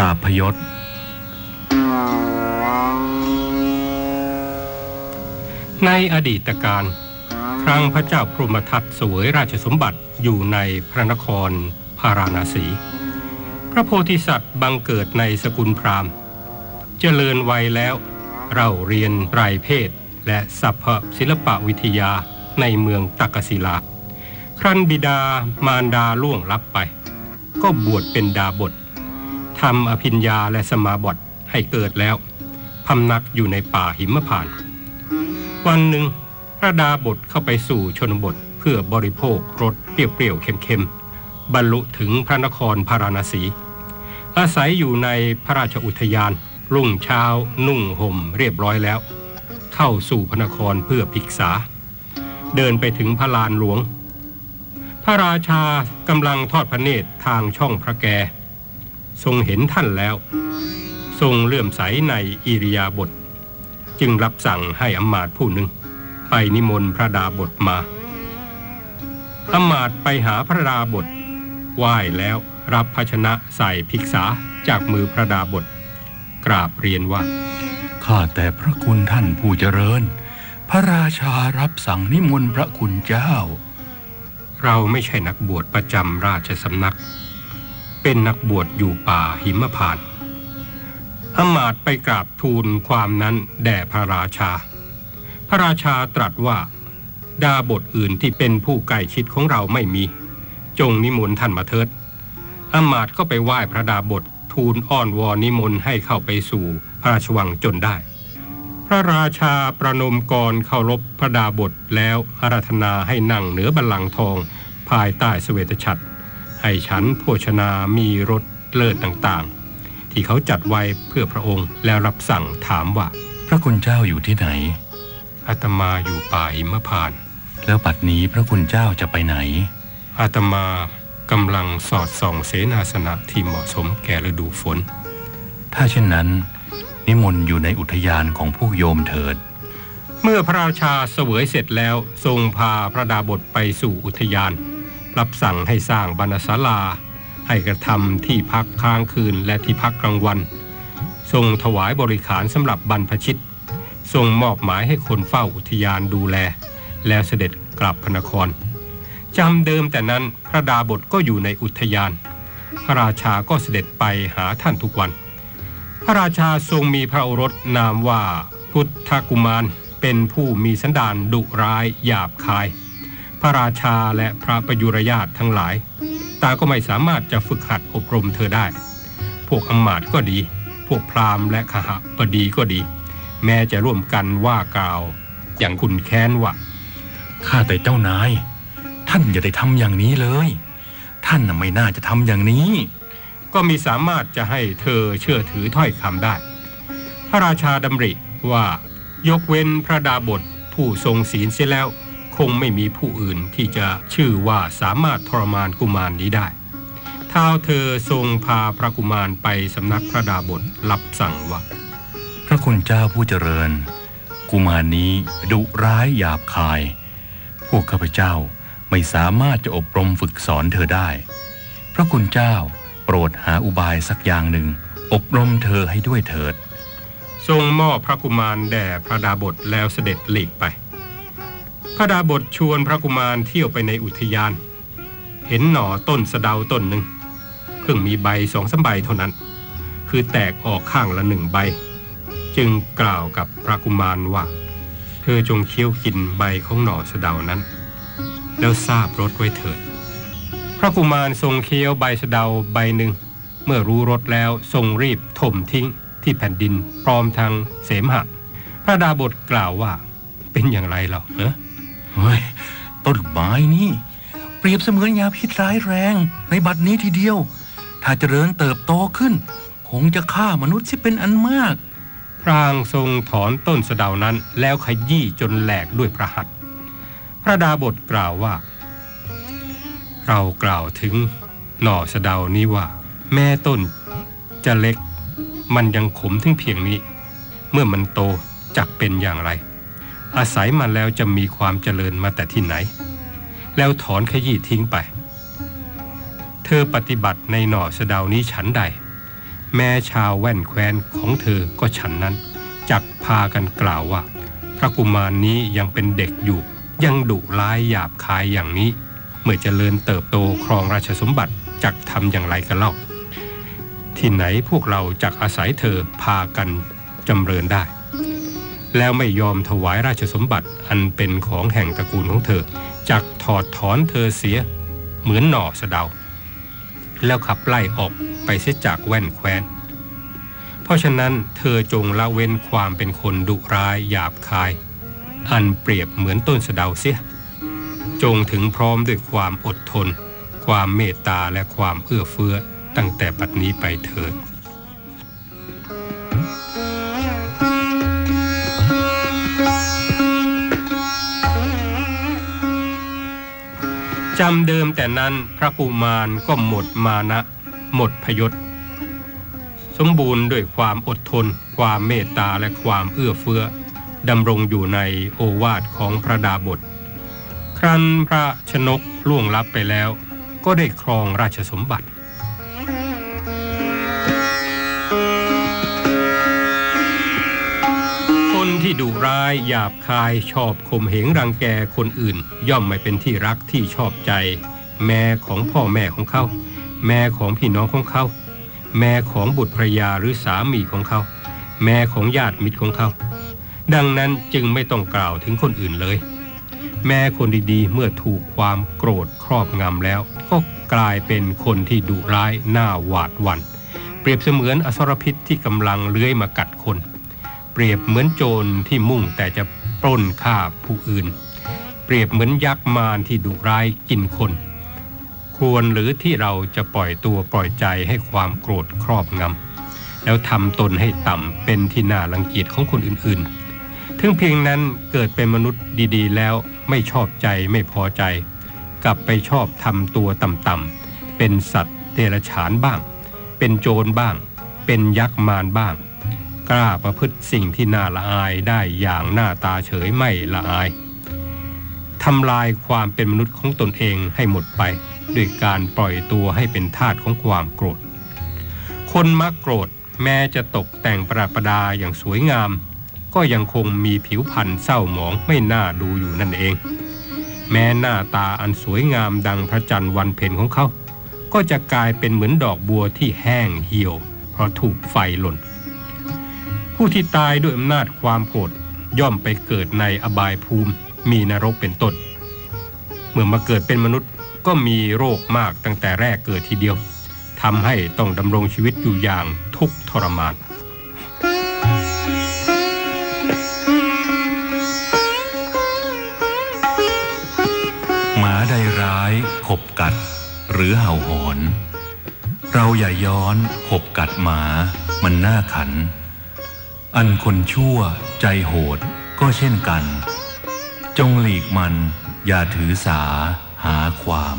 ราพยศ ในอดีตการ ครั้งพระเจ้าพรหมทัตสวยราชสมบัติอยู่ในพระนครพาราณสี พระโพธิสัตว์บังเกิดในสกุลพราหมณ์ เจริญวัยแล้วเราเรียนไตรเพศและสัพพศิลปวิทยาในเมืองตักศิลา ครั้นบิดามารดาล่วงลับไป ก็บวชเป็นดาบท ทำอภิญญาและสมาบัติให้เกิดแล้วพำนักอยู่ในป่าหิมพานต์วันหนึ่งพระดาบทเข้าไปสู่ชนบทเพื่อบริโภครสเปรี้ยวๆเค็มๆ บรรลุถึงพระนครพาราณสี อาศัยอยู่ในพระราชอุทยาน รุ่งเช้า นุ่งห่มเรียบร้อยแล้ว เข้าสู่พระนครเพื่อภิกษา เดินไปถึงพระลานหลวง พระราชากำลังทอดพระเนตรทางช่องพระแก ทรงเห็นท่านแล้ว ทรงเลื่อมใสในอิริยาบถจึงรับสั่งให้อำมาตย์ผู้หนึ่ง ไปนิมนต์พระดาบทมาอำมาตย์ไปหาพระดาบทไหว้แล้วรับภาชนะใส่ภิกษาจากมือพระดาบทกราบเรียนว่า ข้าแต่พระคุณท่านผู้เจริญ พระราชารับสั่งนิมนต์พระคุณเจ้า เราไม่ใช่นักบวชประจำราชสำนัก เป็นนักบวชอยู่ป่าหิมพานต์อมาตไปกราบทูลความนั้นแด่พระราชา พระราชาตรัสว่า ดาบทอื่นที่เป็นผู้ใกล้ชิดของเราไม่มี จงนิมนต์ท่านมาเถิดอมาตก็ไปไหว้พระดาบททูลอ้อนวอนนิมนต์ให้เข้าไปสู่พระราชวังจนได้ พระราชาประนมกรเคารพพระดาบทแล้วอาราธนาให้นั่งเหนือบัลลังก์ทอง ภายใต้เสวตฉัตร ให้ฉันโภชนามีรสเลิศต่างๆ ที่เขาจัดไว้เพื่อพระองค์แล้วรับสั่งถามว่า พระคุณเจ้าอยู่ที่ไหน อาตมาอยู่ป่าหิมพานต์แล้วปัดนี้พระคุณเจ้าจะไปไหน อาตมากำลังสอดส่องเสนาสนะที่เหมาะสมแก่ฤดูฝน ถ้าเช่นนั้น นิมนต์อยู่ในอุทยานของพวกโยมเถิด เมื่อพระราชาเสวยเสร็จแล้วทรงพาพระดาบทไปสู่อุทยาน รับสั่งให้สร้างบรรณศาลา ให้กระทำที่พักค้างคืนและที่พักกลางวัน ทรงถวายบริขารสำหรับบรรพชิต ทรงมอบหมายให้คนเฝ้าอุทยานดูแล แล้วเสด็จกลับพนครจำเดิมแต่นั้นพระดาบทก็อยู่ในอุทยาน พระราชาก็เสด็จไปหาท่านทุกวัน พระราชาทรงมีพระโอรสนามว่าพุทธกุมารเป็นผู้มีสันดานดุร้ายหยาบคาย พระราชาและพระประยุรญาติทั้งหลาย ตาก็ไม่สามารถจะฝึกหัดอบรมเธอได้ พวกอำมาตย์ก็ดี พวกพราหมณ์และขหบดีก็ดี แม้จะร่วมกันว่ากล่าว อย่างคุณแค้นว่าข้าแต่เจ้านาย ท่านอย่าได้ทำอย่างนี้เลย ท่านน่ะไม่น่าจะทำอย่างนี้ ก็มีสามารถจะให้เธอเชื่อถือถ้อยคำได้ พระราชาดำริว่ายกเว้นพระดาบทผู้ทรงศีลเสียแล้ว คงไม่มีผู้อื่นที่จะชื่อว่าสามารถทรมานกุมารนี้ได้ท้าวเธอทรงพาพระกุมารไปสำนักพระดาบทรับสั่งว่าพระคุณเจ้าผู้เจริญ กุมารนี้ดุร้ายหยาบคาย พวกข้าพเจ้าไม่สามารถจะอบรมฝึกสอนเธอได้ พระคุณเจ้าโปรดหาอุบายสักอย่างหนึ่ง อบรมเธอให้ด้วยเถิด ทรงมอบพระกุมารแด่พระดาบทแล้วเสด็จหลีกไปพ ระดาบทชวนพระกุมารเที่ยวไปในอุทยาน เห็นหน่อต้นสะเดาต้นหนึ่งเพิ่งมีใบสองสามใบเท่านั้น คือแตกออกข้างละหนึ่งใบ จึงกล่าวกับพระกุมารว่า เธอจงเคี้ยวกินใบของหน่อสะเดานั้น แล้วทราบรสไว้เถิด พระกุมารทรงเคี้ยวใบสะเดาใบหนึ่ง เมื่อรู้รสแล้วทรงรีบถมทิ้งที่แผ่นดินพร้อมทางเสมหะ พระดาบทกล่าวว่าเป็นอย่างไรเหรอเนอะ เฮ้ยต้นไม้นี่ เปรียบเสมือนยาพิษร้ายแรง ในบัดนี้ทีเดียว ถ้าเจริญเติบโตขึ้น คงจะฆ่ามนุษย์ที่เป็นอันมาก พรางทรงถอนต้นสะเดานั้นแล้วขยี้จนแหลกด้วยพระหัตถ์พระดาบทกล่าวว่า เรากล่าวถึงหน่อสะเดานี้ว่า แม่ต้นจะเล็ก มันยังขมถึงเพียงนี้ เมื่อมันโตจักเป็นอย่างไร อาศัยมันแล้วจะมีความเจริญมาแต่ที่ไหน แล้วถอนขยี้ทิ้งไป เธอปฏิบัติในหน่อสะดาวนี้ฉันใด แม้ชาวแว่นแคว้นของเธอก็ฉันนั้น จักพากันกล่าวว่า พระกุมารนี้ยังเป็นเด็กอยู่ ยังดุร้ายหยาบคายอย่างนี้ เมื่อเจริญเติบโตครองราชสมบัติจักทำอย่างไรกันเล่า ที่ไหนพวกเราจักอาศัยเธอพากันจำเริญได้ แล้วไม่ยอมถวายราชสมบัติอันเป็นของแห่งตระกูลของเธอจักถอดถอนเธอเสียเหมือนหน่อสะเดา แล้วขับไล่ออกไปเสียจากแว่นแคว้น เพราะฉะนั้นเธอจงละเว้นความเป็นคนดุร้ายหยาบคาย อันเปรียบเหมือนต้นสะเดาเสีย จงถึงพร้อมด้วยความอดทน ความเมตตาและความเอื้อเฟื้อตั้งแต่บัดนี้ไปเถิด จำเดิมแต่นั้นพระกุมารก็หมดมานะ หมดพยศ สมบูรณ์ด้วยความอดทน ความเมตตาและความเอื้อเฟื้อดำรงอยู่ในโอวาทของพระดาบท ครั้นพระชนกล่วงลับไปแล้ว ก็ได้ครองราชสมบัติ ที่ดุร้ายหยาบคายชอบข่มเหงรังแกคนอื่น ย่อมไม่เป็นที่รักที่ชอบใจ แม่ของพ่อแม่ของเขา แม่ของพี่น้องของเขา แม่ของบุตรภรยาหรือสามีของเขา แม่ของญาติมิตรของเขา ดังนั้นจึงไม่ต้องกล่าวถึงคนอื่นเลย แม่คนดีๆ เมื่อถูกความโกรธครอบงำแล้ว ก็กลายเป็นคนที่ดุร้ายหน้าหวาดหวัน่นเปรียบเสมือนอสรพิษที่กำลังเลื้อยมากัดคน เปรียบเหมือนโจรที่มุ่งแต่จะปล้นฆ่าผู้อื่น เปรียบเหมือนยักษ์มารที่ดุร้ายกินคน ควรหรือที่เราจะปล่อยตัวปล่อยใจให้ความโกรธครอบงำแล้วทำตนให้ต่ำเป็นที่น่ารังเกียจของคนอื่นๆ ถึงเพียงนั้นเกิดเป็นมนุษย์ดีๆ แล้วไม่ชอบใจไม่พอใจ กลับไปชอบทำตัวต่ำๆเป็นสัตว์เดรัจฉานบ้าง เป็นโจรบ้าง เป็นยักษ์มารบ้าง กล้าประพฤติสิ่งที่น่าละอายได้อย่างหน้าตาเฉยไม่ละอายทำลายความเป็นมนุษย์ของตนเองให้หมดไปด้วยการปล่อยตัวให้เป็นทาสของความโกรธ คนมักโกรธแม้จะตกแต่งประประดาอย่างสวยงาม ก็ยังคงมีผิวพรรณเศร้าหมองไม่น่าดูอยู่นั่นเอง แม้หน้าตาอันสวยงามดังพระจันทร์วันเพ็ญของเขา ก็จะกลายเป็นเหมือนดอกบัวที่แห้งเหี่ยว เพราะถูกไฟหล่น ผู้ที่ตายด้วยอำนาจความโกรธย่อมไปเกิดในอบายภูมิมีนรกเป็นต้น เมื่อมาเกิดเป็นมนุษย์ก็มีโรคมากตั้งแต่แรกเกิดทีเดียวทำให้ต้องดำรงชีวิตอยู่อย่างทุกข์ทรมานหมาใดร้ายขบกัด หรือเห่าหอน เราอย่าย้อนขบกัดหมา มันน่าขัน อันคนชั่วใจโหดก็เช่นกัน จงหลีกมันอย่าถือสาหาความ